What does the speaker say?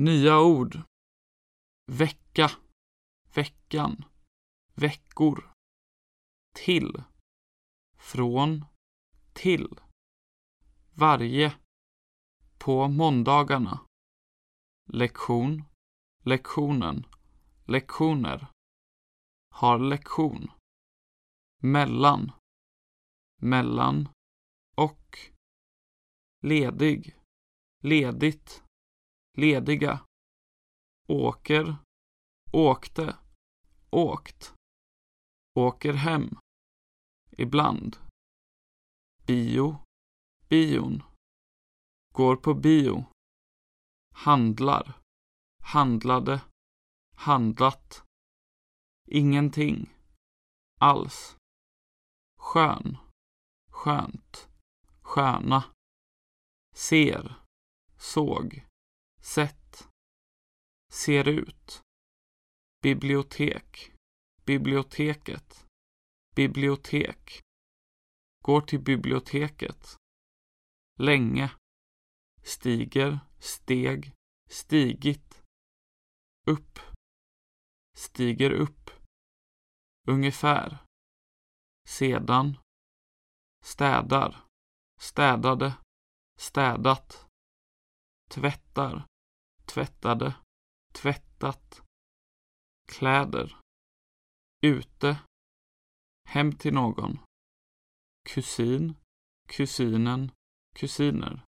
Nya ord. Vecka. Veckan. Veckor. Till. Från. Till. Varje. På måndagarna. Lektion. Lektionen. Lektioner. Har lektion. Mellan. Mellan. Och. Ledig. Ledigt. Lediga. Åker. Åkte. Åkt. Åker hem. Ibland. Bio. Bion. Går på bio. Handlar. Handlade. Handlat. Ingenting. Alls. Skön. Skönt. Sköna. Ser. Såg sätt Ser ut. Bibliotek. Biblioteket. Bibliotek. Går till biblioteket. Länge. Stiger. Steg. Stigit. Upp. Stiger upp. Ungefär. Sedan. Städar. Städade. Städat. Tvättar. Tvättade. Tvättat. Kläder. Ute. Hem till någon. Kusin. Kusinen. Kusiner.